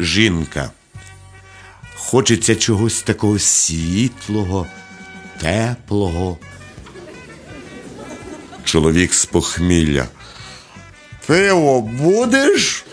жінка. Хочеться чогось такого світлого, теплого. Чоловік з похмілля. Пиво будеш?